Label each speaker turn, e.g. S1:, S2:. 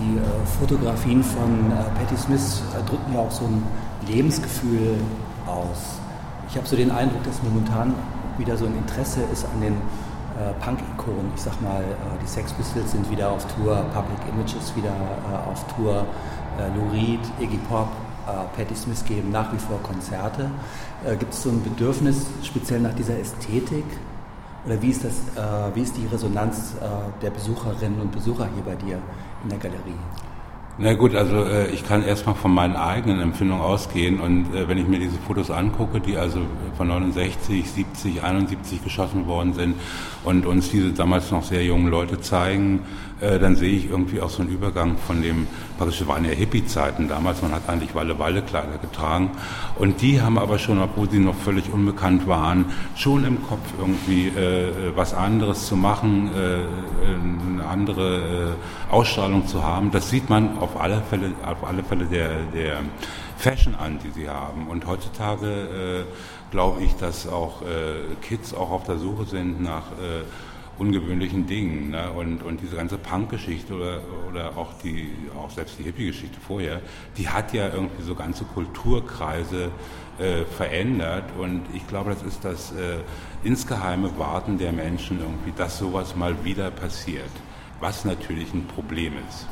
S1: die äh, Fotografien von äh, Patti Smith äh, drücken ja auch so ein Lebensgefühl aus. Ich habe so den Eindruck, dass momentan wieder so ein Interesse ist an den Punk-Ikonen. Ich sag mal, die Sex Pistols sind wieder auf Tour, Public Images wieder auf Tour, Lou Reed, Iggy Pop, Patti Smith geben nach wie vor Konzerte. Gibt es so ein Bedürfnis speziell nach dieser Ästhetik? Oder wie ist, das, wie ist die Resonanz der Besucherinnen und Besucher hier bei dir in der Galerie?
S2: Na gut, also äh, ich kann erstmal von meinen eigenen Empfindungen ausgehen und äh, wenn ich mir diese Fotos angucke, die also von 69, 70, 71 geschossen worden sind und uns diese damals noch sehr jungen Leute zeigen, äh, dann sehe ich irgendwie auch so einen Übergang von dem, praktisch waren ja Hippie-Zeiten damals, man hat eigentlich Walle-Walle-Kleider getragen und die haben aber schon, obwohl sie noch völlig unbekannt waren, schon im Kopf irgendwie äh, was anderes zu machen, äh, eine andere äh, Ausstrahlung zu haben. Das sieht man auf alle Fälle, auf alle Fälle der, der Fashion an, die sie haben. Und heutzutage äh, glaube ich, dass auch äh, Kids auch auf der Suche sind nach äh, ungewöhnlichen Dingen. Ne? Und, und diese ganze Punk-Geschichte oder, oder auch die, auch selbst die Hippie-Geschichte vorher, die hat ja irgendwie so ganze Kulturkreise äh, verändert. Und ich glaube, das ist das äh, insgeheime Warten der Menschen irgendwie, dass sowas mal wieder passiert. Was natürlich ein Problem ist.